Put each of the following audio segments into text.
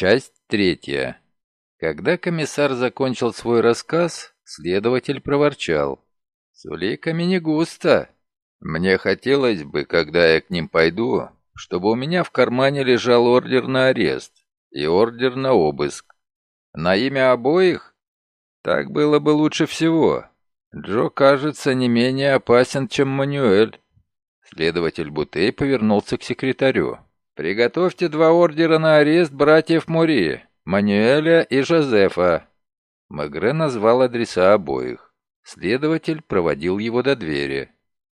Часть третья. Когда комиссар закончил свой рассказ, следователь проворчал. «С уликами не густо. Мне хотелось бы, когда я к ним пойду, чтобы у меня в кармане лежал ордер на арест и ордер на обыск. На имя обоих? Так было бы лучше всего. Джо кажется не менее опасен, чем Мануэль. Следователь Бутей повернулся к секретарю. «Приготовьте два ордера на арест братьев Мури, Мануэля и Жозефа». Мегре назвал адреса обоих. Следователь проводил его до двери.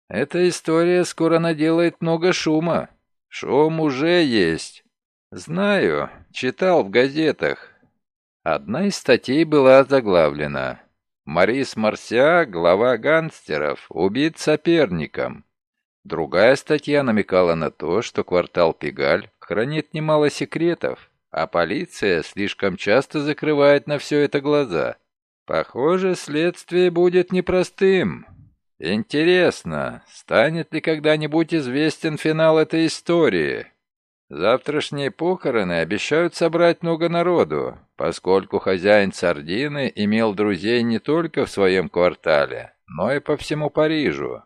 «Эта история скоро наделает много шума. Шум уже есть. Знаю, читал в газетах. Одна из статей была заглавлена «Марис Марсиа, глава гангстеров, убит соперником». Другая статья намекала на то, что квартал Пегаль хранит немало секретов, а полиция слишком часто закрывает на все это глаза. Похоже, следствие будет непростым. Интересно, станет ли когда-нибудь известен финал этой истории? Завтрашние похороны обещают собрать много народу, поскольку хозяин Сардины имел друзей не только в своем квартале, но и по всему Парижу.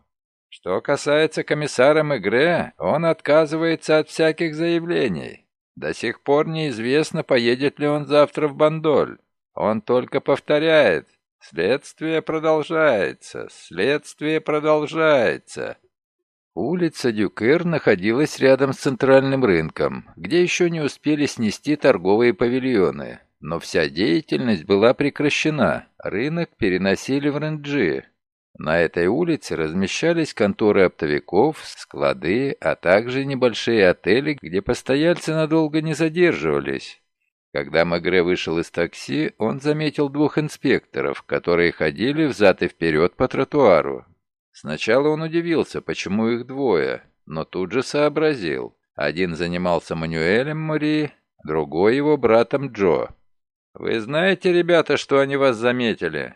Что касается комиссара Мегре, он отказывается от всяких заявлений. До сих пор неизвестно, поедет ли он завтра в Бандоль. Он только повторяет «Следствие продолжается, следствие продолжается». Улица Дюкер находилась рядом с центральным рынком, где еще не успели снести торговые павильоны. Но вся деятельность была прекращена, рынок переносили в Ренджи. На этой улице размещались конторы оптовиков, склады, а также небольшие отели, где постояльцы надолго не задерживались. Когда Магре вышел из такси, он заметил двух инспекторов, которые ходили взад и вперед по тротуару. Сначала он удивился, почему их двое, но тут же сообразил. Один занимался Мануэлем Мори, другой его братом Джо. «Вы знаете, ребята, что они вас заметили?»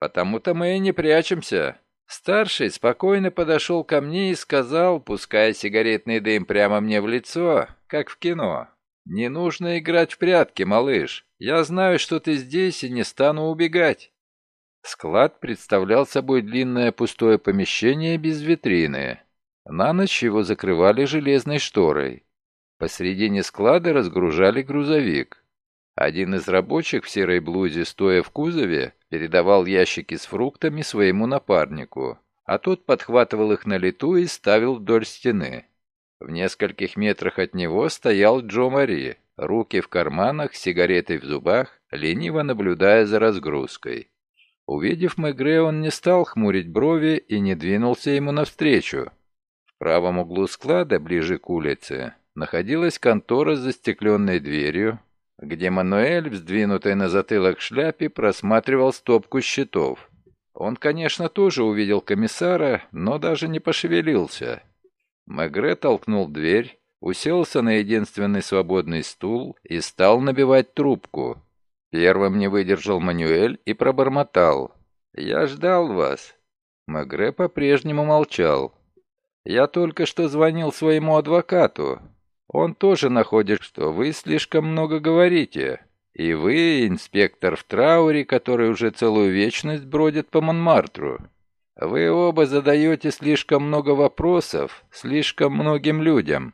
«Потому-то мы и не прячемся». Старший спокойно подошел ко мне и сказал, пуская сигаретный дым прямо мне в лицо, как в кино. «Не нужно играть в прятки, малыш. Я знаю, что ты здесь и не стану убегать». Склад представлял собой длинное пустое помещение без витрины. На ночь его закрывали железной шторой. Посредине склада разгружали грузовик. Один из рабочих в серой блузе, стоя в кузове, передавал ящики с фруктами своему напарнику, а тот подхватывал их на лету и ставил вдоль стены. В нескольких метрах от него стоял Джо Мари, руки в карманах, сигаретой в зубах, лениво наблюдая за разгрузкой. Увидев Мегре, он не стал хмурить брови и не двинулся ему навстречу. В правом углу склада, ближе к улице, находилась контора с застекленной дверью, где Мануэль, вздвинутый на затылок шляпе, просматривал стопку счетов. Он, конечно, тоже увидел комиссара, но даже не пошевелился. Мегре толкнул дверь, уселся на единственный свободный стул и стал набивать трубку. Первым не выдержал Манюэль и пробормотал. «Я ждал вас». Магре по-прежнему молчал. «Я только что звонил своему адвокату. Он тоже находит, что вы слишком много говорите. И вы, инспектор в трауре, который уже целую вечность бродит по Монмартру. Вы оба задаете слишком много вопросов слишком многим людям.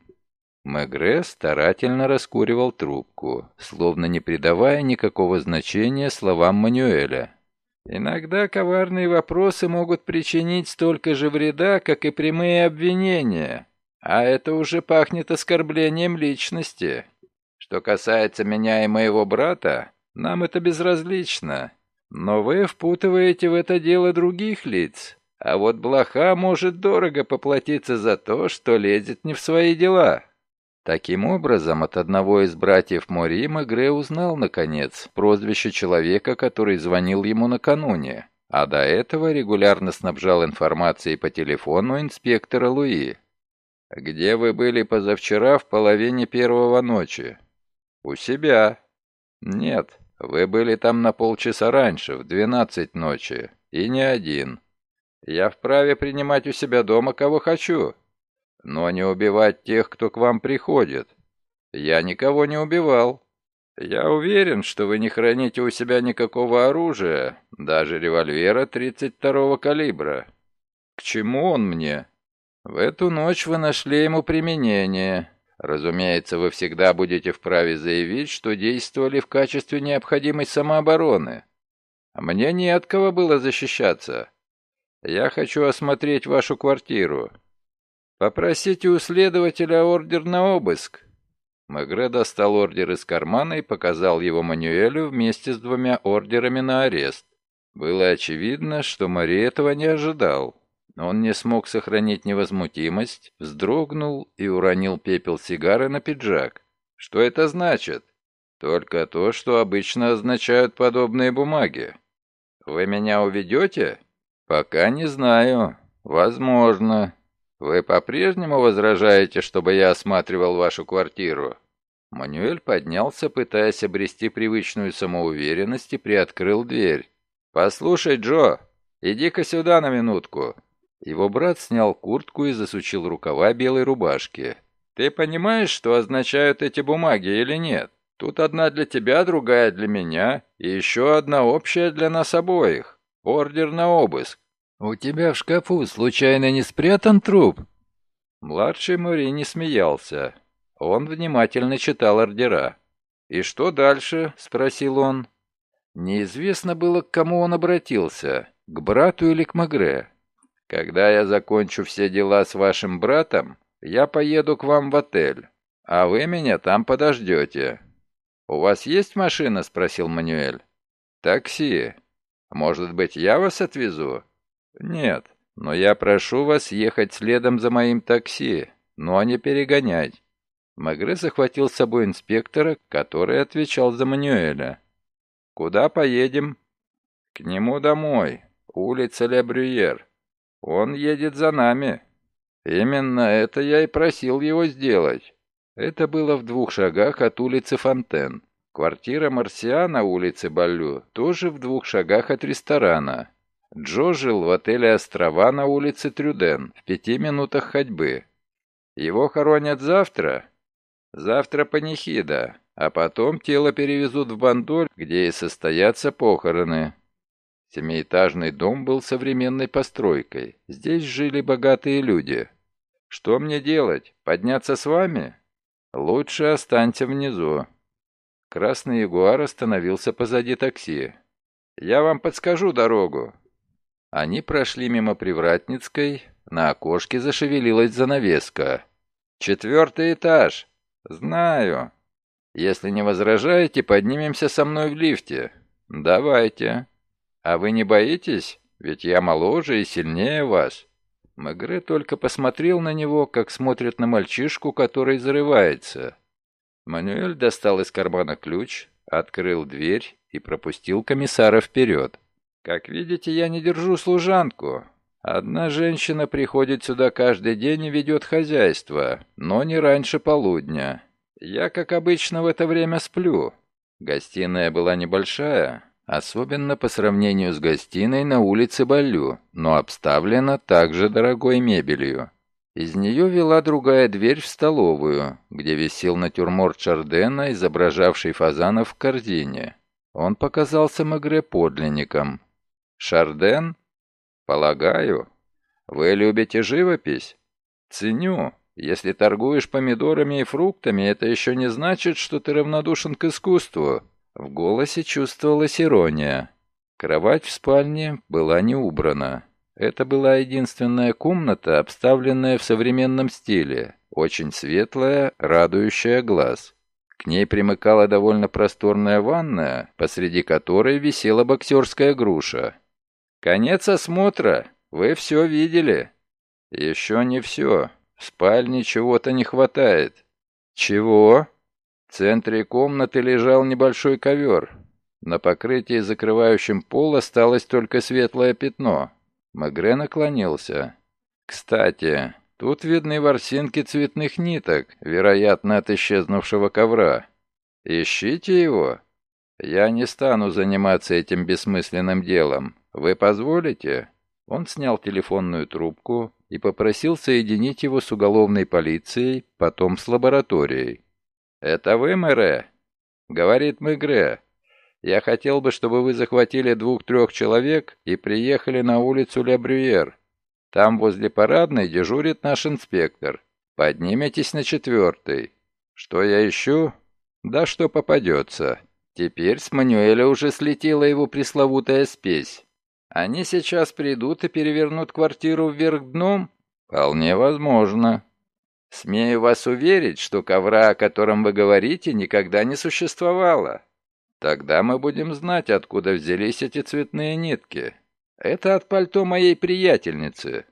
Мегре старательно раскуривал трубку, словно не придавая никакого значения словам Мануэля. «Иногда коварные вопросы могут причинить столько же вреда, как и прямые обвинения, а это уже пахнет оскорблением личности. Что касается меня и моего брата, нам это безразлично, но вы впутываете в это дело других лиц, а вот блоха может дорого поплатиться за то, что лезет не в свои дела». Таким образом, от одного из братьев Мори Мегре узнал, наконец, прозвище человека, который звонил ему накануне, а до этого регулярно снабжал информацией по телефону инспектора Луи. «Где вы были позавчера в половине первого ночи?» «У себя». «Нет, вы были там на полчаса раньше, в двенадцать ночи, и не один. Я вправе принимать у себя дома кого хочу» но не убивать тех, кто к вам приходит. Я никого не убивал. «Я уверен, что вы не храните у себя никакого оружия, даже револьвера 32-го калибра. К чему он мне? В эту ночь вы нашли ему применение. Разумеется, вы всегда будете вправе заявить, что действовали в качестве необходимой самообороны. Мне не от кого было защищаться. Я хочу осмотреть вашу квартиру. Попросите у следователя ордер на обыск. Мегре достал ордер из кармана и показал его Мануэлю вместе с двумя ордерами на арест. Было очевидно, что Мари этого не ожидал. Он не смог сохранить невозмутимость, вздрогнул и уронил пепел сигары на пиджак. «Что это значит?» «Только то, что обычно означают подобные бумаги. Вы меня уведете?» «Пока не знаю. Возможно. «Вы по-прежнему возражаете, чтобы я осматривал вашу квартиру?» Мануэль поднялся, пытаясь обрести привычную самоуверенность и приоткрыл дверь. «Послушай, Джо, иди-ка сюда на минутку». Его брат снял куртку и засучил рукава белой рубашки. «Ты понимаешь, что означают эти бумаги или нет? Тут одна для тебя, другая для меня, и еще одна общая для нас обоих. Ордер на обыск. «У тебя в шкафу случайно не спрятан труп?» Младший Мури не смеялся. Он внимательно читал ордера. «И что дальше?» — спросил он. Неизвестно было, к кому он обратился, к брату или к Магре. «Когда я закончу все дела с вашим братом, я поеду к вам в отель, а вы меня там подождете». «У вас есть машина?» — спросил Мануэль. «Такси. Может быть, я вас отвезу?» «Нет, но я прошу вас ехать следом за моим такси, но не перегонять». Магре захватил с собой инспектора, который отвечал за Мануэля. «Куда поедем?» «К нему домой, улица Ле Брюер. Он едет за нами». «Именно это я и просил его сделать». Это было в двух шагах от улицы Фонтен. Квартира Марсиа на улице Баллю тоже в двух шагах от ресторана. Джо жил в отеле «Острова» на улице Трюден, в пяти минутах ходьбы. Его хоронят завтра? Завтра панихида, а потом тело перевезут в Бандоль, где и состоятся похороны. Семиэтажный дом был современной постройкой. Здесь жили богатые люди. Что мне делать? Подняться с вами? Лучше останься внизу. Красный ягуар остановился позади такси. «Я вам подскажу дорогу. Они прошли мимо Привратницкой, на окошке зашевелилась занавеска. «Четвертый этаж!» «Знаю. Если не возражаете, поднимемся со мной в лифте». «Давайте». «А вы не боитесь? Ведь я моложе и сильнее вас». Мегре только посмотрел на него, как смотрит на мальчишку, который зарывается. Мануэль достал из кармана ключ, открыл дверь и пропустил комиссара вперед. Как видите, я не держу служанку. Одна женщина приходит сюда каждый день и ведет хозяйство, но не раньше полудня. Я, как обычно, в это время сплю. Гостиная была небольшая, особенно по сравнению с гостиной на улице Балю, но обставлена также дорогой мебелью. Из нее вела другая дверь в столовую, где висел натюрморт Чардена, изображавший фазана в корзине. Он показался Мегре подлинником, Шарден? Полагаю. Вы любите живопись? Ценю. Если торгуешь помидорами и фруктами, это еще не значит, что ты равнодушен к искусству. В голосе чувствовалась ирония. Кровать в спальне была не убрана. Это была единственная комната, обставленная в современном стиле, очень светлая, радующая глаз. К ней примыкала довольно просторная ванная, посреди которой висела боксерская груша. Конец осмотра. Вы все видели. Еще не все. В спальне чего-то не хватает. Чего? В центре комнаты лежал небольшой ковер. На покрытии, закрывающем пол, осталось только светлое пятно. Магре наклонился. Кстати, тут видны ворсинки цветных ниток, вероятно, от исчезнувшего ковра. Ищите его. Я не стану заниматься этим бессмысленным делом. «Вы позволите?» Он снял телефонную трубку и попросил соединить его с уголовной полицией, потом с лабораторией. «Это вы, мэре?» Говорит Мегре. Я хотел бы, чтобы вы захватили двух-трех человек и приехали на улицу Ля Брюер. Там возле парадной дежурит наш инспектор. Подниметесь на четвертый. Что я ищу? Да что попадется. Теперь с Мануэля уже слетела его пресловутая спесь. Они сейчас придут и перевернут квартиру вверх дном? Вполне возможно. Смею вас уверить, что ковра, о котором вы говорите, никогда не существовало. Тогда мы будем знать, откуда взялись эти цветные нитки. Это от пальто моей приятельницы.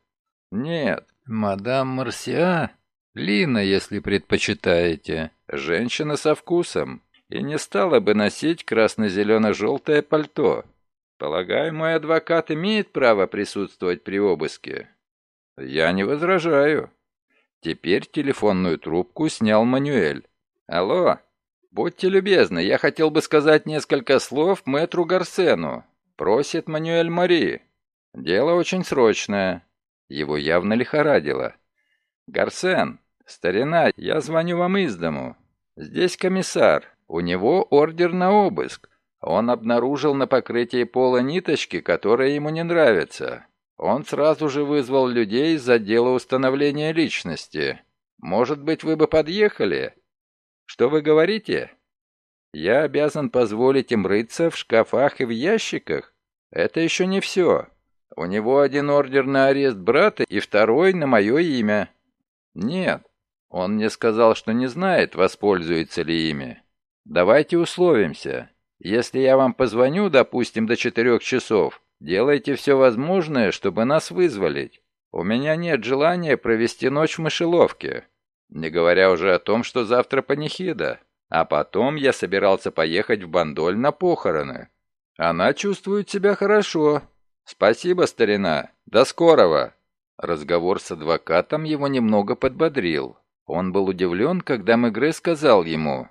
Нет, мадам Марсиа, Лина, если предпочитаете, женщина со вкусом, и не стала бы носить красно-зелено-желтое пальто. Полагаю, мой адвокат имеет право присутствовать при обыске. Я не возражаю. Теперь телефонную трубку снял Манюэль. Алло, будьте любезны, я хотел бы сказать несколько слов мэтру Гарсену. Просит Манюэль Мари. Дело очень срочное. Его явно лихорадило. Гарсен, старина, я звоню вам из дому. Здесь комиссар. У него ордер на обыск. Он обнаружил на покрытии пола ниточки, которые ему не нравятся. Он сразу же вызвал людей из отдела установления личности. Может быть, вы бы подъехали? Что вы говорите? Я обязан позволить им рыться в шкафах и в ящиках? Это еще не все. У него один ордер на арест брата и второй на мое имя. Нет, он мне сказал, что не знает, воспользуется ли ими. Давайте условимся. Если я вам позвоню, допустим, до четырех часов, делайте все возможное, чтобы нас вызволить. У меня нет желания провести ночь в мышеловке. Не говоря уже о том, что завтра панихида. А потом я собирался поехать в Бандоль на похороны. Она чувствует себя хорошо. Спасибо, старина. До скорого. Разговор с адвокатом его немного подбодрил. Он был удивлен, когда Мегре сказал ему,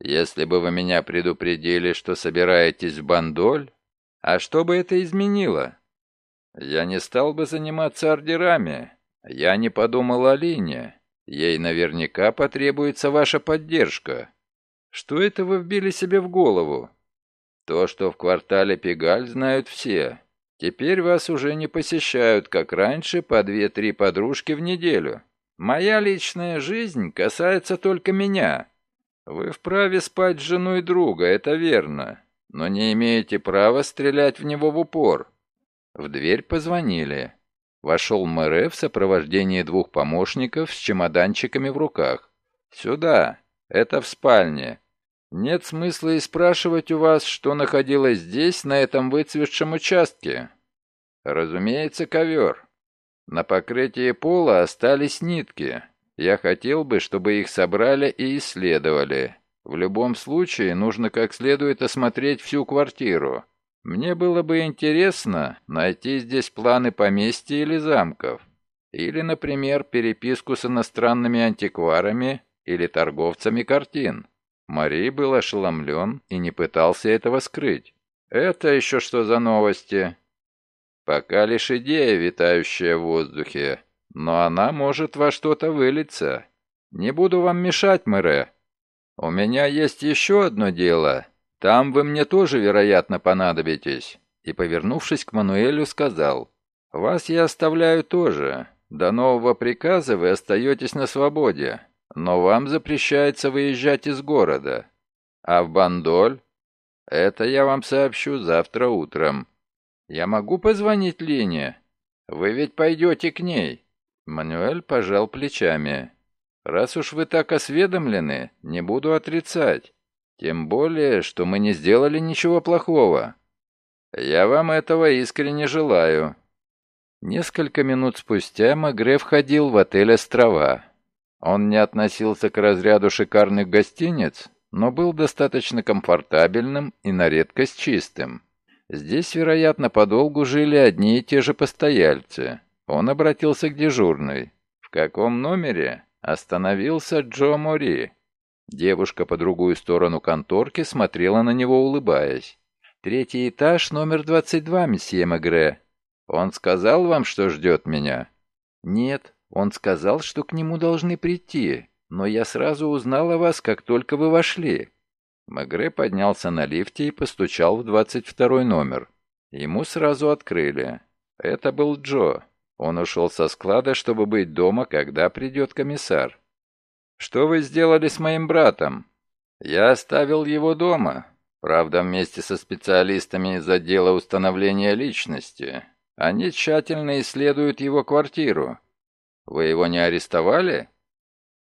если бы вы меня предупредили, что собираетесь в Бандоль, а что бы это изменило? Я не стал бы заниматься ордерами. Я не подумал о Лине. Ей наверняка потребуется ваша поддержка. Что это вы вбили себе в голову? То, что в квартале Пегаль, знают все. Теперь вас уже не посещают, как раньше, по две-три подружки в неделю. Моя личная жизнь касается только меня. Вы вправе спать с женой друга, это верно, но не имеете права стрелять в него в упор. В дверь позвонили. Вошел Мэре в сопровождении двух помощников с чемоданчиками в руках. «Сюда. Это в спальне. Нет смысла и спрашивать у вас, что находилось здесь, на этом выцветшем участке. Разумеется, ковер. На покрытии пола остались нитки. Я хотел бы, чтобы их собрали и исследовали. В любом случае, нужно как следует осмотреть всю квартиру. Мне было бы интересно найти здесь планы поместья или замков. Или, например, переписку с иностранными антикварами или торговцами картин. Мари был ошеломлен и не пытался этого скрыть. «Это еще что за новости?» «Пока лишь идея, витающая в воздухе но она может во что-то вылиться. Не буду вам мешать, мэре. У меня есть еще одно дело. Там вы мне тоже, вероятно, понадобитесь». И, повернувшись к Мануэлю, сказал, «Вас я оставляю тоже. До нового приказа вы остаетесь на свободе, но вам запрещается выезжать из города. А в Бандоль? Это я вам сообщу завтра утром. Я могу позвонить Лине? Вы ведь пойдете к ней?» Мануэль пожал плечами. «Раз уж вы так осведомлены, не буду отрицать. Тем более, что мы не сделали ничего плохого. Я вам этого искренне желаю». Несколько минут спустя Магре входил в отель «Острова». Он не относился к разряду шикарных гостиниц, но был достаточно комфортабельным и на редкость чистым. Здесь, вероятно, подолгу жили одни и те же постояльцы. Он обратился к дежурной. «В каком номере?» Остановился Джо Мори. Девушка по другую сторону конторки смотрела на него, улыбаясь. «Третий этаж, номер 22, месье Мегре. Он сказал вам, что ждет меня?» «Нет, он сказал, что к нему должны прийти, но я сразу узнал о вас, как только вы вошли». Мегре поднялся на лифте и постучал в 22 номер. Ему сразу открыли. Это был Джо. Он ушел со склада, чтобы быть дома, когда придет комиссар. «Что вы сделали с моим братом?» «Я оставил его дома. Правда, вместе со специалистами из отдела установления личности. Они тщательно исследуют его квартиру. Вы его не арестовали?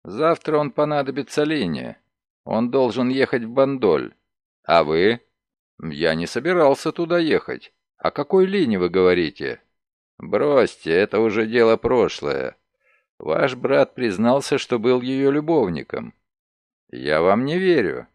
Завтра он понадобится Лине. Он должен ехать в Бандоль. А вы? Я не собирался туда ехать. О какой Лине вы говорите? Бросьте, это уже дело прошлое. Ваш брат признался, что был ее любовником. Я вам не верю.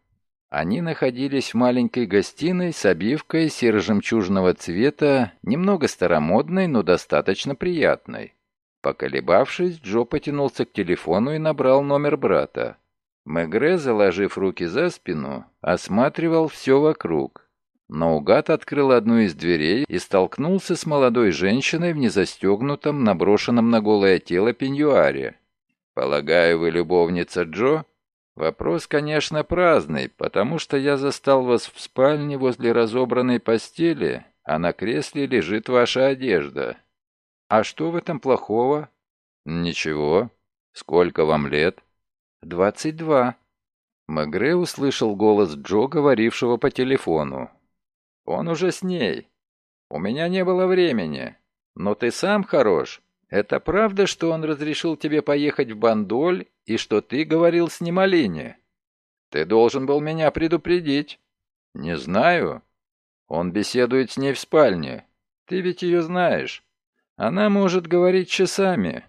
Они находились в маленькой гостиной с обивкой серо-жемчужного цвета, немного старомодной, но достаточно приятной. Поколебавшись, Джо потянулся к телефону и набрал номер брата. Мегре, заложив руки за спину, осматривал все вокруг. Наугад открыл одну из дверей и столкнулся с молодой женщиной в незастегнутом, наброшенном на голое тело пеньюаре. «Полагаю, вы любовница Джо?» «Вопрос, конечно, праздный, потому что я застал вас в спальне возле разобранной постели, а на кресле лежит ваша одежда. А что в этом плохого?» «Ничего. Сколько вам лет?» «Двадцать два». Мегре услышал голос Джо, говорившего по телефону. Он уже с ней. У меня не было времени. Но ты сам хорош. Это правда, что он разрешил тебе поехать в Бандоль и что ты говорил с ним о Лине? Ты должен был меня предупредить. Не знаю. Он беседует с ней в спальне. Ты ведь ее знаешь. Она может говорить часами.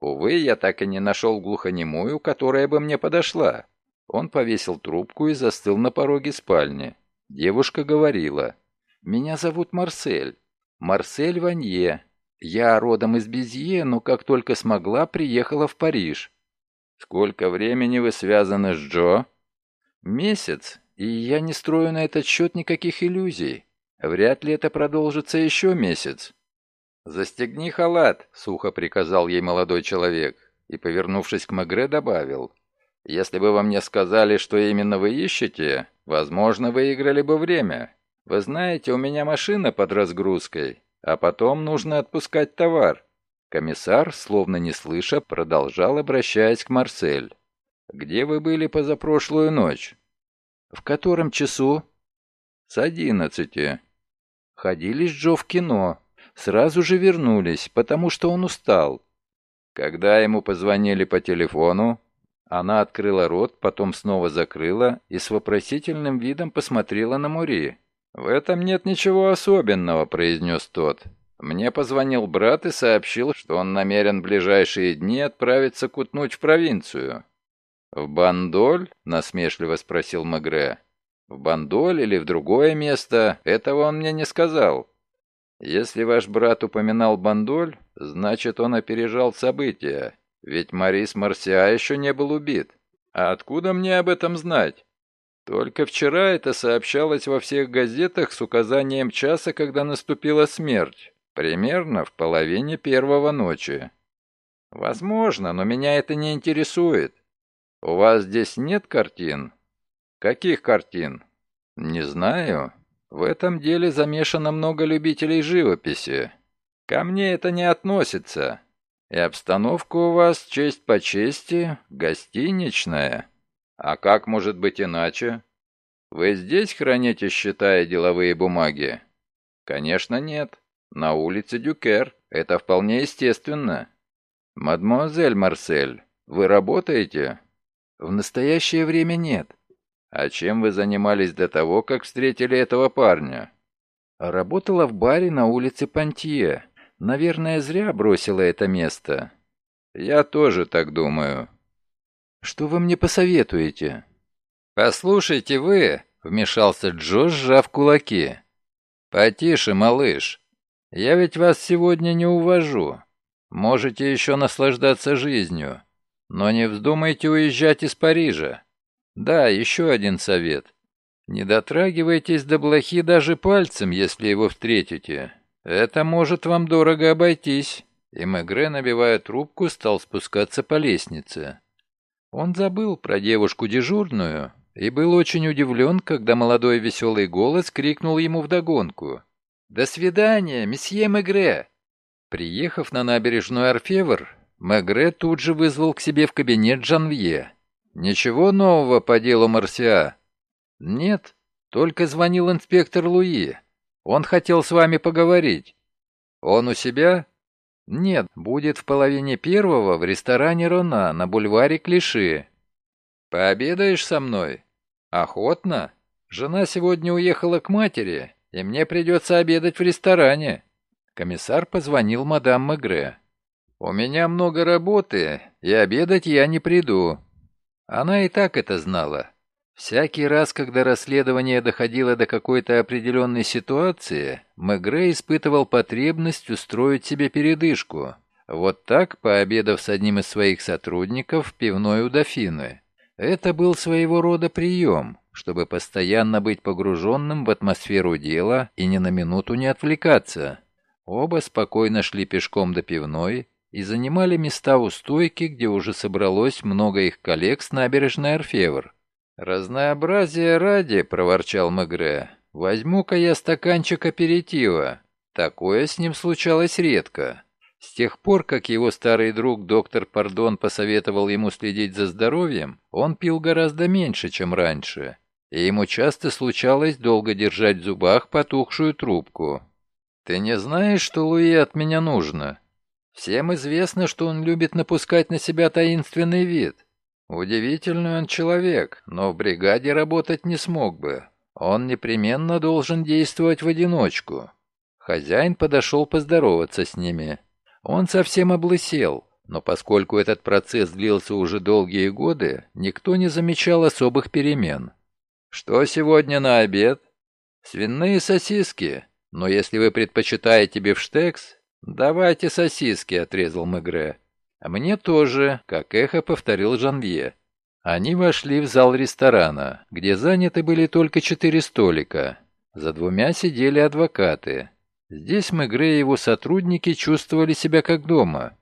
Увы, я так и не нашел глухонемую, которая бы мне подошла. Он повесил трубку и застыл на пороге спальни. Девушка говорила, «Меня зовут Марсель. Марсель Ванье. Я родом из Безье, но как только смогла, приехала в Париж». «Сколько времени вы связаны с Джо?» «Месяц, и я не строю на этот счет никаких иллюзий. Вряд ли это продолжится еще месяц». «Застегни халат», — сухо приказал ей молодой человек, и, повернувшись к Мегре, добавил, «Если бы вы мне сказали, что именно вы ищете, Возможно, выиграли бы время. Вы знаете, у меня машина под разгрузкой, а потом нужно отпускать товар». Комиссар, словно не слыша, продолжал, обращаясь к Марсель. «Где вы были позапрошлую ночь?» «В котором часу?» «С одиннадцати». Ходили с Джо в кино. Сразу же вернулись, потому что он устал. Когда ему позвонили по телефону, она открыла рот, потом снова закрыла и с вопросительным видом посмотрела на Мури. «В этом нет ничего особенного», — произнес тот. «Мне позвонил брат и сообщил, что он намерен в ближайшие дни отправиться кутнуть в провинцию». «В Бандоль?» — насмешливо спросил Магре. «В Бандоль или в другое место? Этого он мне не сказал». «Если ваш брат упоминал Бандоль, значит, он опережал события. Ведь Марис Марсиа еще не был убит. А откуда мне об этом знать? Только вчера это сообщалось во всех газетах с указанием часа, когда наступила смерть. Примерно в половине первого ночи. Возможно, но меня это не интересует. У вас здесь нет картин? Каких картин? Не знаю. В этом деле замешано много любителей живописи. Ко мне это не относится. И обстановка у вас, честь по чести, гостиничная. А как может быть иначе? Вы здесь храните счета и деловые бумаги? Конечно, нет. На улице Дюкер. Это вполне естественно. Мадемуазель Марсель, вы работаете? В настоящее время нет. А чем вы занимались до того, как встретили этого парня? Работала в баре на улице Пантье. Наверное, зря бросила это место. Я тоже так думаю. Что вы мне посоветуете? Послушайте вы, вмешался Джо, сжав кулаки. Потише, малыш. Я ведь вас сегодня не увожу. Можете еще наслаждаться жизнью. Но не вздумайте уезжать из Парижа. Да, еще один совет. Не дотрагивайтесь до блохи даже пальцем, если его встретите. «Это может вам дорого обойтись». И Мегре, набивая трубку, стал спускаться по лестнице. Он забыл про девушку дежурную и был очень удивлен, когда молодой веселый голос крикнул ему вдогонку. «До свидания, месье Мегре!» Приехав на набережную Орфевр, Мегре тут же вызвал к себе в кабинет Жанвье. «Ничего нового по делу Марсиа?» «Нет, только звонил инспектор Луи. Он хотел с вами поговорить». «Он у себя?» «Нет, будет в половине первого в ресторане Рона на бульваре Клиши». «Пообедаешь со мной?» «Охотно. Жена сегодня уехала к матери, и мне придется обедать в ресторане». Комиссар позвонил мадам Мегре. «У меня много работы, и обедать я не приду. Она и так это знала. Всякий раз, когда расследование доходило до какой-то определенной ситуации, Мегре испытывал потребность устроить себе передышку. Вот так, пообедав с одним из своих сотрудников в пивной у дофины. Это был своего рода прием, чтобы постоянно быть погруженным в атмосферу дела и ни на минуту не отвлекаться. Оба спокойно шли пешком до пивной, и занимали места у стойки, где уже собралось много их коллег с набережной Орфевр. «Разнообразие ради», — проворчал Мегре, — «возьму-ка я стаканчик аперитива». Такое с ним случалось редко. С тех пор, как его старый друг доктор Пардон посоветовал ему следить за здоровьем, он пил гораздо меньше, чем раньше, и ему часто случалось долго держать в зубах потухшую трубку. «Ты не знаешь, что Луи от меня нужно?» Всем известно, что он любит напускать на себя таинственный вид. Удивительный он человек, но в бригаде работать не смог бы. Он непременно должен действовать в одиночку. Хозяин подошел поздороваться с ними. Он совсем облысел, но поскольку этот процесс длился уже долгие годы, никто не замечал особых перемен. «Что сегодня на обед?» «Свиные сосиски, но если вы предпочитаете бифштекс, «Давайте сосиски», — отрезал Мегре. «Мне тоже», — как эхо повторил Жанвье. Они вошли в зал ресторана, где заняты были только четыре столика. За двумя сидели адвокаты. Здесь Мегре и его сотрудники чувствовали себя как дома.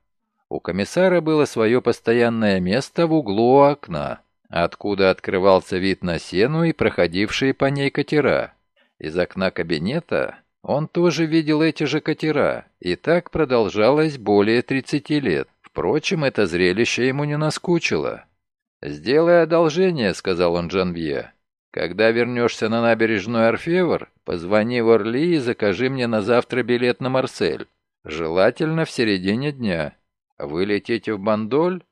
У комиссара было свое постоянное место в углу окна, откуда открывался вид на сену и проходившие по ней катера. Из окна кабинета он тоже видел эти же катера, и так продолжалось более 30 лет. Впрочем, это зрелище ему не наскучило. «Сделай одолжение», — сказал он Жанвье. «Когда вернешься на набережную Орфевр, позвони в Орли и закажи мне на завтра билет на Марсель. Желательно в середине дня. Вы летите в Бандоль?»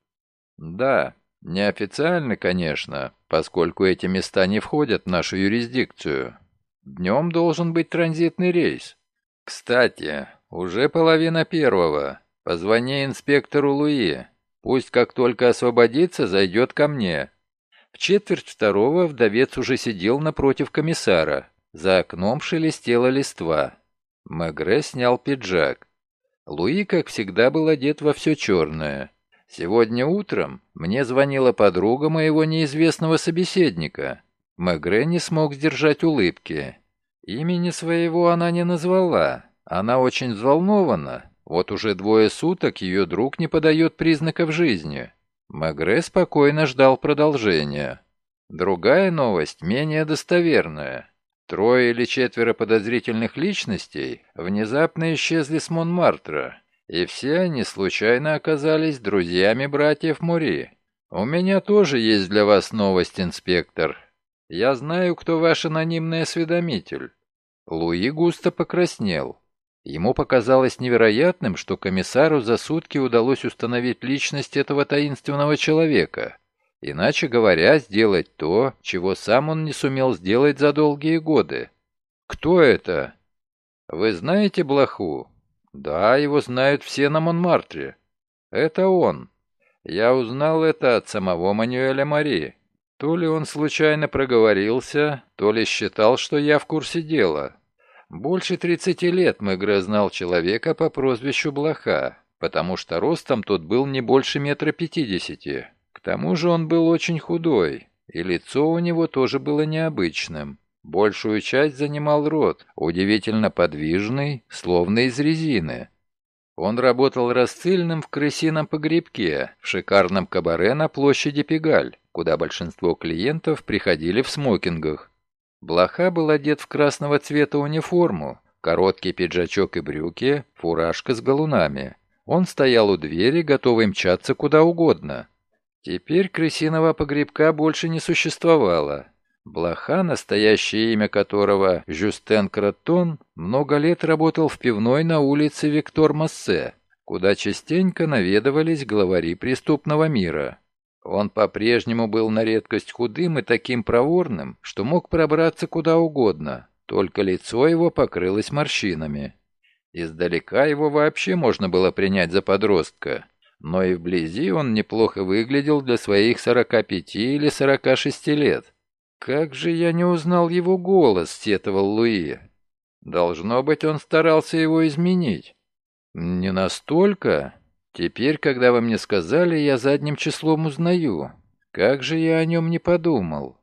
«Да, неофициально, конечно, поскольку эти места не входят в нашу юрисдикцию. Днем должен быть транзитный рейс. Кстати, уже половина первого. Позвони инспектору Луи. Пусть как только освободится, зайдет ко мне. В четверть второго вдовец уже сидел напротив комиссара. За окном шелестела листва. Мегре снял пиджак. Луи, как всегда, был одет во все черное. Сегодня утром мне звонила подруга моего неизвестного собеседника. Мегре не смог сдержать улыбки. Имени своего она не назвала. Она очень взволнована. Вот уже двое суток ее друг не подает признаков жизни. Мегре спокойно ждал продолжения. Другая новость, менее достоверная. Трое или четверо подозрительных личностей внезапно исчезли с Монмартра, и все они случайно оказались друзьями братьев Мури. У меня тоже есть для вас новость, инспектор. Я знаю, кто ваш анонимный осведомитель». Луи густо покраснел. Ему показалось невероятным, что комиссару за сутки удалось установить личность этого таинственного человека. Иначе говоря, сделать то, чего сам он не сумел сделать за долгие годы. «Кто это?» «Вы знаете Блоху?» «Да, его знают все на Монмартре». «Это он. Я узнал это от самого Мануэля Мари. То ли он случайно проговорился, то ли считал, что я в курсе дела. Больше 30 лет Мегре знал человека по прозвищу Блоха, потому что ростом тот был не больше метра пятидесяти. К тому же он был очень худой, и лицо у него тоже было необычным. Большую часть занимал рот, удивительно подвижный, словно из резины. Он работал расцельным в крысином погребке, в шикарном кабаре на площади Пегаль. куда большинство клиентов приходили в смокингах. Блоха был одет в красного цвета униформу, короткий пиджачок и брюки, фуражка с галунами. Он стоял у двери, готовый мчаться куда угодно. Теперь крысиного погребка больше не существовало. Блоха, настоящее имя которого Жюстен Кротон, много лет работал в пивной на улице Виктор Массе, куда частенько наведывались главари преступного мира. Он по-прежнему был на редкость худым и таким проворным, что мог пробраться куда угодно, только лицо его покрылось морщинами. Издалека его вообще можно было принять за подростка, но и вблизи он неплохо выглядел для своих 45 или 46 лет. «Как же я не узнал его голос», — сетовал Луи. «Должно быть, он старался его изменить». «Не настолько. Теперь, когда вы мне сказали, я задним числом узнаю. Как же я о нем не подумал?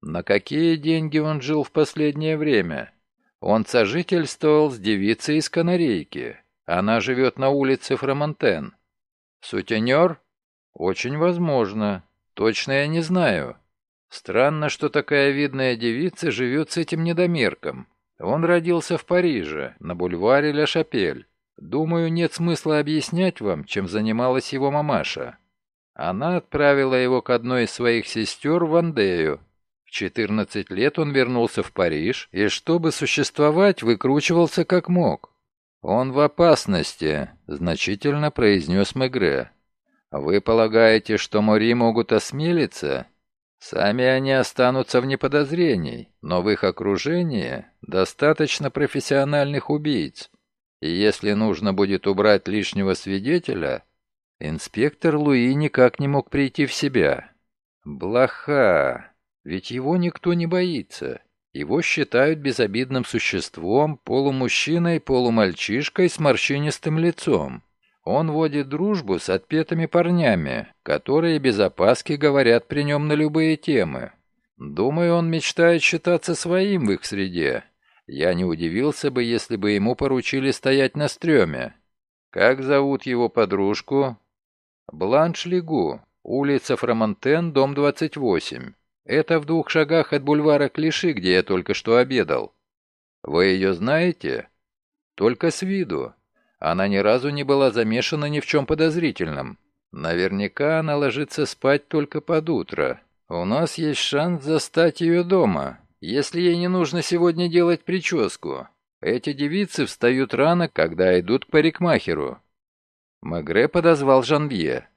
На какие деньги он жил в последнее время? Он сожительствовал с девицей из Канарейки. Она живет на улице Фромантен. Сутенер? Очень возможно. Точно я не знаю». Странно, что такая видная девица живет с этим недомерком. Он родился в Париже, на бульваре Ля Шапель. Думаю, нет смысла объяснять вам, чем занималась его мамаша. Она отправила его к одной из своих сестер в Андею. В 14 лет он вернулся в Париж и, чтобы существовать, выкручивался как мог. «Он в опасности», — значительно произнес Мегре. «Вы полагаете, что Мори могут осмелиться?» Сами они останутся вне подозрений, но в их окружении достаточно профессиональных убийц. И если нужно будет убрать лишнего свидетеля, инспектор Луи никак не мог прийти в себя. Блоха, ведь его никто не боится. Его считают безобидным существом, полумужчиной, полумальчишкой с морщинистым лицом. Он водит дружбу с отпетыми парнями, которые без опаски говорят при нем на любые темы. Думаю, он мечтает считаться своим в их среде. Я не удивился бы, если бы ему поручили стоять на стреме. Как зовут его подружку? Бланш Лигу, улица Фромантен, дом 28. Это в двух шагах от бульвара Клиши, где я только что обедал. Вы ее знаете? Только с виду. Она ни разу не была замешана ни в чем подозрительном. Наверняка она ложится спать только под утро. У нас есть шанс застать ее дома, если ей не нужно сегодня делать прическу. Эти девицы встают рано, когда идут к парикмахеру. Магре подозвал Жанвье.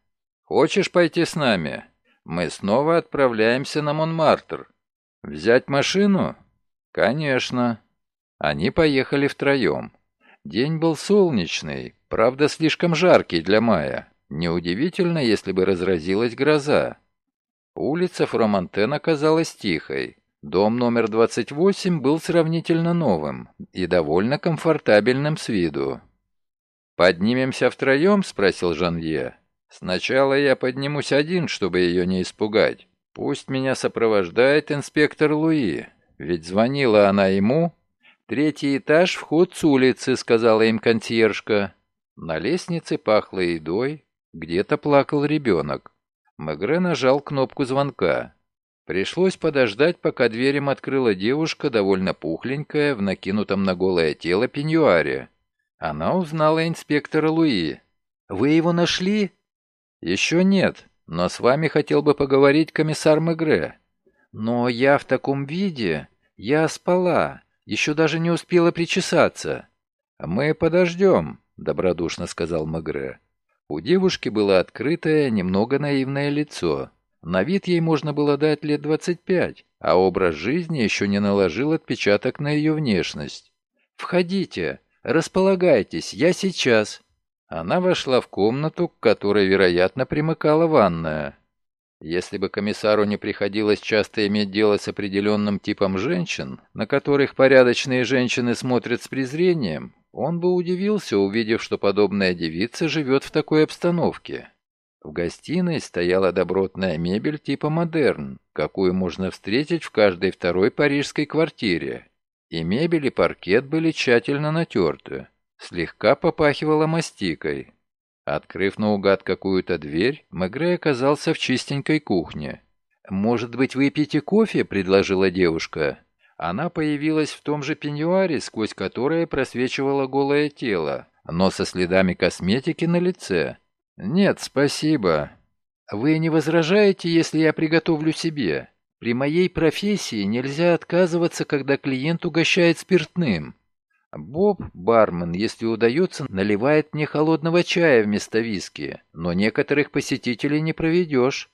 «Хочешь пойти с нами? Мы снова отправляемся на Монмартр. Взять машину?» «Конечно». Они поехали втроем. День был солнечный, правда слишком жаркий для мая. Неудивительно, если бы разразилась гроза. Улица Фромантен оказалась тихой. Дом номер 28 был сравнительно новым и довольно комфортабельным с виду. «Поднимемся втроем?» — спросил Жанье. «Сначала я поднимусь один, чтобы ее не испугать. Пусть меня сопровождает инспектор Луи, ведь звонила она ему, «Третий этаж, вход с улицы», — сказала им консьержка. На лестнице пахло едой, где-то плакал ребенок. Мегре нажал кнопку звонка. Пришлось подождать, пока дверь им открыла девушка, довольно пухленькая, в накинутом на голое тело пеньюаре. Она узнала инспектора Луи. «Вы его нашли?» «Еще нет, но с вами хотел бы поговорить комиссар Мегре». «Но я в таком виде. Я спала. Еще даже не успела причесаться. «Мы подождем», — добродушно сказал Магре. У девушки было открытое, немного наивное лицо. На вид ей можно было дать лет двадцать пять, а образ жизни еще не наложил отпечаток на ее внешность. «Входите, располагайтесь, я сейчас». Она вошла в комнату, к которой, вероятно, примыкала ванная. Если бы комиссару не приходилось часто иметь дело с определенным типом женщин, на которых порядочные женщины смотрят с презрением, он бы удивился, увидев, что подобная девица живет в такой обстановке. В гостиной стояла добротная мебель типа модерн, какую можно встретить в каждой второй парижской квартире. И мебель и паркет были тщательно натерты. Слегка попахивала мастикой, Открыв наугад какую-то дверь, Мегре оказался в чистенькой кухне. «Может быть, выпьете кофе?» — предложила девушка. Она появилась в том же пеньюаре, сквозь которое просвечивало голое тело, но со следами косметики на лице. «Нет, спасибо. Вы не возражаете, если я приготовлю себе? При моей профессии нельзя отказываться, когда клиент угощает спиртным. Боб, бармен, если удается, наливает мне холодного чая вместо виски, но некоторых посетителей не проведешь.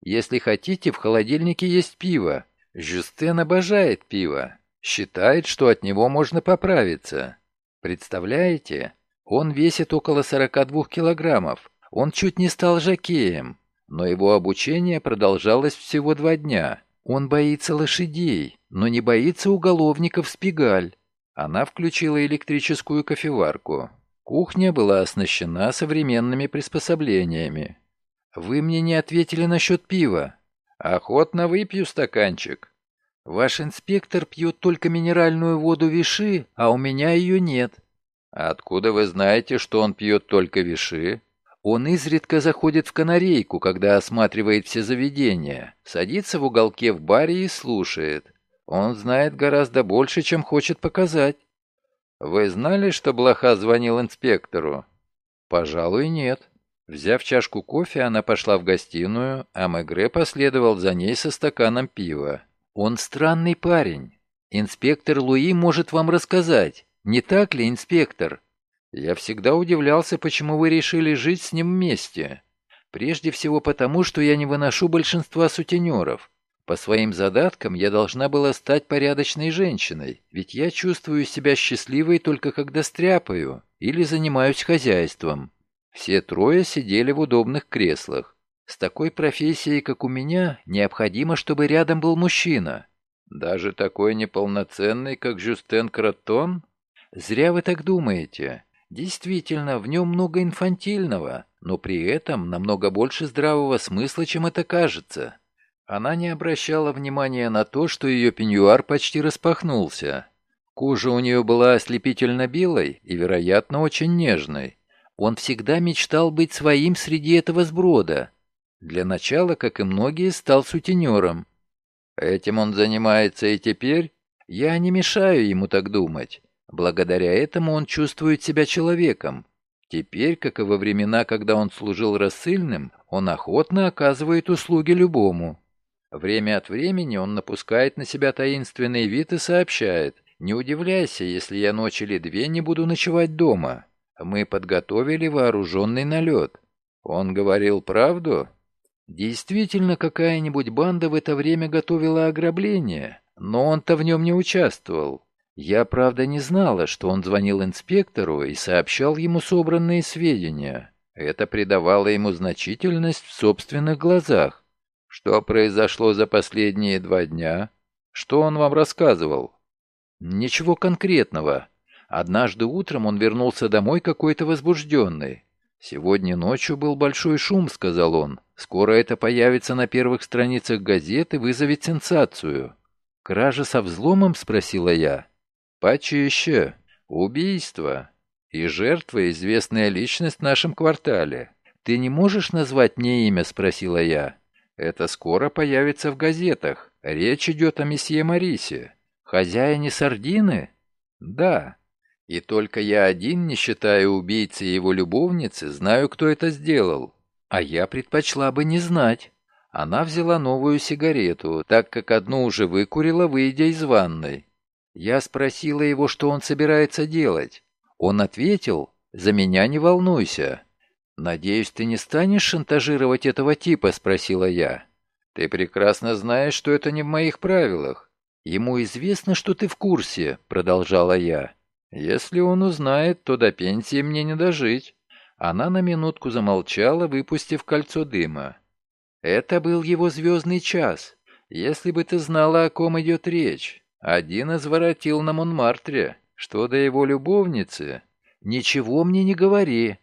Если хотите, в холодильнике есть пиво. Жюстен обожает пиво. Считает, что от него можно поправиться. Представляете? Он весит около 42 килограммов. Он чуть не стал жакеем. Но его обучение продолжалось всего два дня. Он боится лошадей, но не боится уголовников Спигаль. Она включила электрическую кофеварку. Кухня была оснащена современными приспособлениями. «Вы мне не ответили насчет пива». «Охотно выпью стаканчик». «Ваш инспектор пьет только минеральную воду Виши, а у меня ее нет». «Откуда вы знаете, что он пьет только Виши?» Он изредка заходит в канарейку, когда осматривает все заведения, садится в уголке в баре и слушает. Он знает гораздо больше, чем хочет показать. Вы знали, что Блоха звонил инспектору? Пожалуй, нет. Взяв чашку кофе, она пошла в гостиную, а Мегре последовал за ней со стаканом пива. «Он странный парень. Инспектор Луи может вам рассказать. Не так ли, инспектор?» «Я всегда удивлялся, почему вы решили жить с ним вместе. Прежде всего потому, что я не выношу большинства сутенеров. По своим задаткам я должна была стать порядочной женщиной, ведь я чувствую себя счастливой только когда стряпаю или занимаюсь хозяйством. Все трое сидели в удобных креслах. С такой профессией, как у меня, необходимо, чтобы рядом был мужчина. Даже такой неполноценный, как Жюстен Кротон? Зря вы так думаете. Действительно, в нем много инфантильного, но при этом намного больше здравого смысла, чем это кажется. Она не обращала внимания на то, что ее пеньюар почти распахнулся. Кожа у нее была ослепительно белой и, вероятно, очень нежной. Он всегда мечтал быть своим среди этого сброда. Для начала, как и многие, стал сутенером. Этим он занимается и теперь? Я не мешаю ему так думать. Благодаря этому он чувствует себя человеком. Теперь, как и во времена, когда он служил рассыльным, он охотно оказывает услуги любому. Время от времени он напускает на себя таинственный вид и сообщает, «Не удивляйся, если я ночь или две не буду ночевать дома. Мы подготовили вооруженный налет. Он говорил правду? Действительно, какая-нибудь банда в это время готовила ограбление, но он-то в нем не участвовал. Я, правда, не знала, что он звонил инспектору и сообщал ему собранные сведения. Это придавало ему значительность в собственных глазах. Что произошло за последние два дня? Что он вам рассказывал? Ничего конкретного. Однажды утром он вернулся домой какой-то возбужденный. «Сегодня ночью был большой шум», — сказал он. «Скоро это появится на первых страницах газет и вызовет сенсацию». «Кража со взломом?» — спросила я. «Почище. Убийство. И жертва — известная личность в нашем квартале. Ты не можешь назвать мне имя?» — спросила я. «Это скоро появится в газетах. Речь идет о месье Марисе. Хозяине сардины?» «Да. И только я один, не считая убийцы и его любовницы, знаю, кто это сделал. А я предпочла бы не знать. Она взяла новую сигарету, так как одну уже выкурила, выйдя из ванной. Я спросила его, что он собирается делать. Он ответил, «За меня не волнуйся». «Надеюсь, ты не станешь шантажировать этого типа?» – спросила я. «Ты прекрасно знаешь, что это не в моих правилах. Ему известно, что ты в курсе», – продолжала я. Если он узнает, то до пенсии мне не дожить. Она на минутку замолчала, выпустив кольцо дыма. Это был его звездный час. Если бы ты знала, о ком идет речь. Один изворотил на Монмартре. Что до его любовницы? Ничего мне не говори.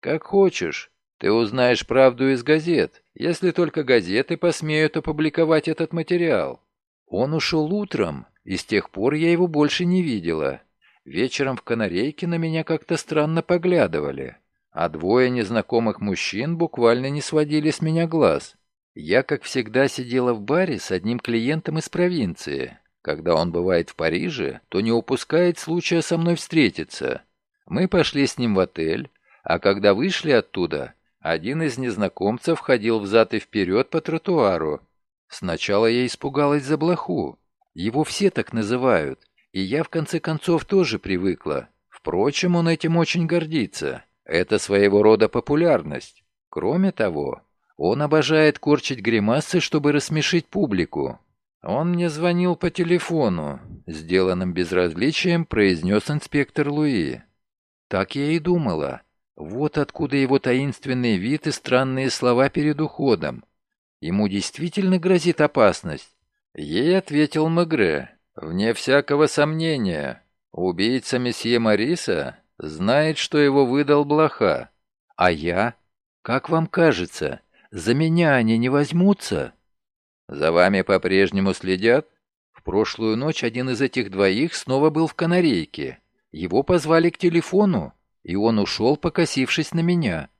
Как хочешь. Ты узнаешь правду из газет, если только газеты посмеют опубликовать этот материал. Он ушел утром, и с тех пор я его больше не видела. Вечером в канарейке на меня как-то странно поглядывали, а двое незнакомых мужчин буквально не сводили с меня глаз. Я, как всегда, сидела в баре с одним клиентом из провинции. Когда он бывает в Париже, то не упускает случая со мной встретиться. Мы пошли с ним в отель, а когда вышли оттуда, один из незнакомцев ходил взад и вперед по тротуару. Сначала я испугалась за блоху. Его все так называют, и я в конце концов тоже привыкла. Впрочем, он этим очень гордится. Это своего рода популярность. Кроме того, он обожает корчить гримасы, чтобы рассмешить публику. Он мне звонил по телефону, сделанным безразличием произнес инспектор Луи. Так я и думала. Вот откуда его таинственный вид и странные слова перед уходом. Ему действительно грозит опасность. Ей ответил Мегре. Вне всякого сомнения, убийца месье Мариса знает, что его выдал блоха. А я? Как вам кажется, за меня они не возьмутся? За вами по-прежнему следят? В прошлую ночь один из этих двоих снова был в канарейке. Его позвали к телефону и он ушел, покосившись на меня.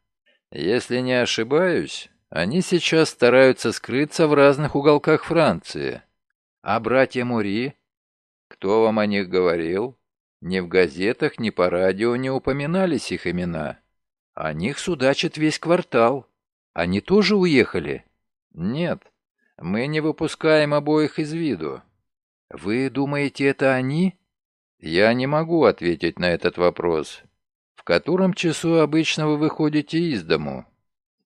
Если не ошибаюсь, они сейчас стараются скрыться в разных уголках Франции. А братья Мури? Кто вам о них говорил? Ни в газетах, ни по радио не упоминались их имена. О них судачит весь квартал. Они тоже уехали? Нет, мы не выпускаем обоих из виду. Вы думаете, это они? Я не могу ответить на этот вопрос. В котором часу обычно вы выходите из дому?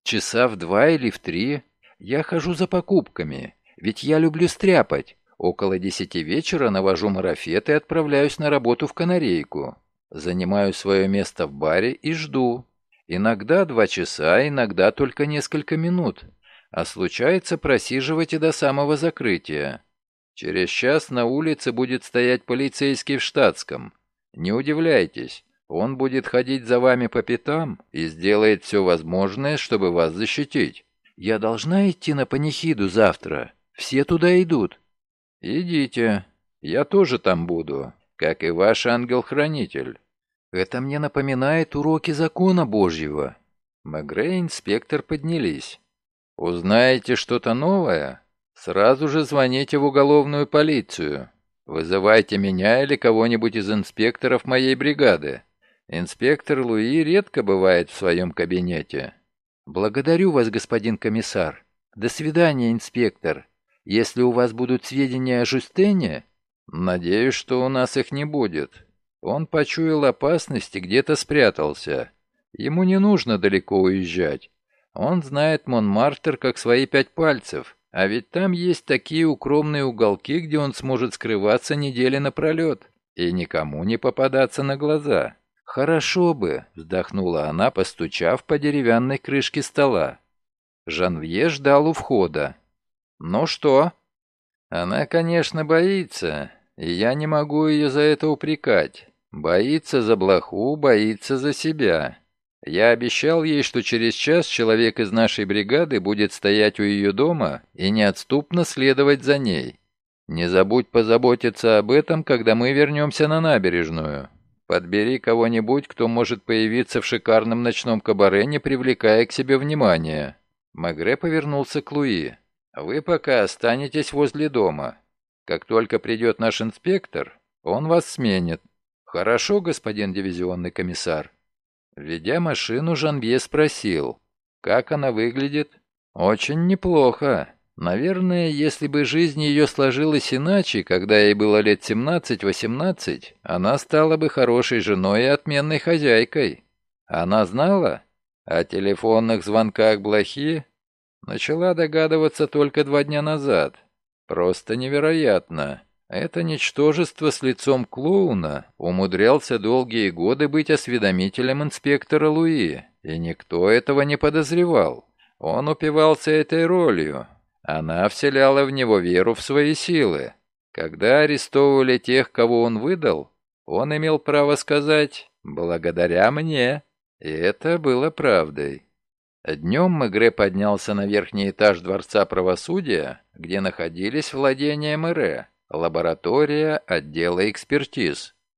Часа в два или в три? Я хожу за покупками, ведь я люблю стряпать. Около десяти вечера навожу марафет и отправляюсь на работу в канарейку. Занимаю свое место в баре и жду. Иногда два часа, иногда только несколько минут. А случается просиживать и до самого закрытия. Через час на улице будет стоять полицейский в штатском. Не удивляйтесь, он будет ходить за вами по пятам и сделает все возможное, чтобы вас защитить. Я должна идти на панихиду завтра. Все туда идут. Идите. Я тоже там буду, как и ваш ангел-хранитель. Это мне напоминает уроки закона Божьего. Мегре и инспектор поднялись. Узнаете что-то новое? Сразу же звоните в уголовную полицию. Вызывайте меня или кого-нибудь из инспекторов моей бригады. Инспектор Луи редко бывает в своем кабинете. Благодарю вас, господин комиссар. До свидания, инспектор. Если у вас будут сведения о Жустене... Надеюсь, что у нас их не будет. Он почуял опасность и где-то спрятался. Ему не нужно далеко уезжать. Он знает Монмартр как свои пять пальцев. А ведь там есть такие укромные уголки, где он сможет скрываться недели напролет и никому не попадаться на глаза. «Хорошо бы», — вздохнула она, постучав по деревянной крышке стола. Жанвье ждал у входа. «Ну что?» «Она, конечно, боится, и я не могу ее за это упрекать. Боится за блоху, боится за себя. Я обещал ей, что через час человек из нашей бригады будет стоять у ее дома и неотступно следовать за ней. Не забудь позаботиться об этом, когда мы вернемся на набережную. Подбери кого-нибудь, кто может появиться в шикарном ночном кабаре, не привлекая к себе внимания». Магре повернулся к Луи. «Вы пока останетесь возле дома. Как только придет наш инспектор, он вас сменит. Хорошо, господин дивизионный комиссар?» Ведя машину, Жанбье спросил, «Как она выглядит?» «Очень неплохо. Наверное, если бы жизнь ее сложилась иначе, когда ей было лет 17-18, она стала бы хорошей женой и отменной хозяйкой. Она знала о телефонных звонках Блохи? Начала догадываться только два дня назад. Просто невероятно. Это ничтожество с лицом клоуна умудрялся долгие годы быть осведомителем инспектора Луи, и никто этого не подозревал. Он упивался этой ролью, она вселяла в него веру в свои силы. Когда арестовывали тех, кого он выдал, он имел право сказать «благодаря мне». И это было правдой. Днем Мегре поднялся на верхний этаж Дворца правосудия, где находились владения Мэре, лаборатория отдела экспертиз.